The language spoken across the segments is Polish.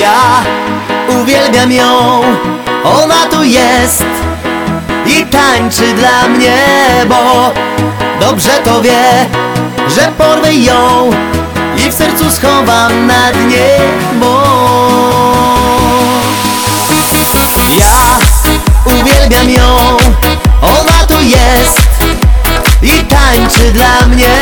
Ja uwielbiam ją, ona tu jest i tańczy dla mnie, bo dobrze to wie, że porwę ją i w sercu schowam na dnie, bo ja uwielbiam ją, ona tu jest i tańczy dla mnie,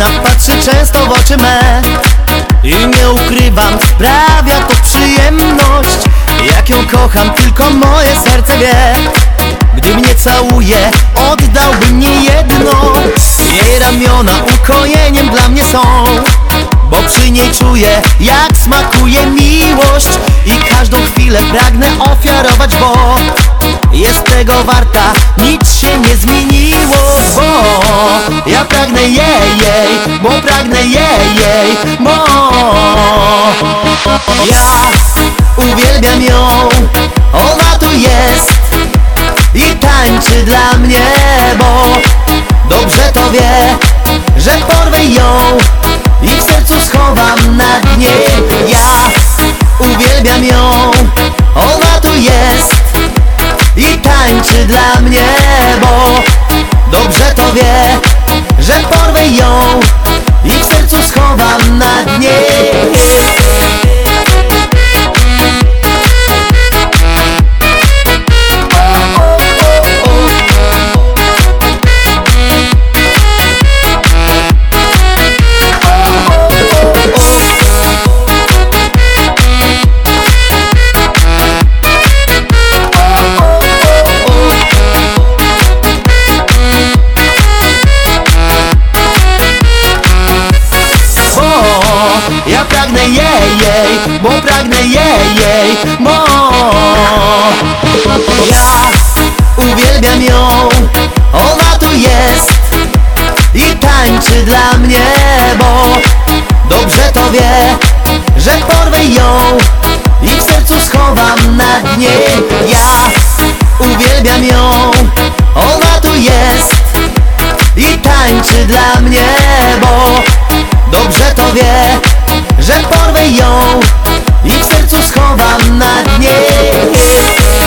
dziewczyna patrzy często w oczy me. I nie ukrywam, sprawia to przyjemność. Jak ją kocham, tylko moje serce wie. Gdy mnie całuje, oddałbym nie jedno. Jej ramiona ukojeniem dla mnie są. Bo przy niej czuję, jak smakuje miłość. I każdą chwilę pragnę ofiarować, bo jest tego warta, nic się nie zmieniło, bo pragnę jej, jej, bo ja uwielbiam ją, ona tu jest i tańczy dla mnie, bo dobrze to wie, że porwę ją i w sercu schowam na dnie. Ja uwielbiam ją, ona tu jest i tańczy dla mnie, bo dobrze to wie, że porwę ją jej, bo pragnę jej, jej, bo ja uwielbiam ją, ona tu jest i tańczy dla mnie, bo dobrze to wie, że porwę ją i w sercu schowam na dnie. Ja uwielbiam ją, ona tu jest i tańczy dla mnie, że porwę ją i w sercu schowam na dnie.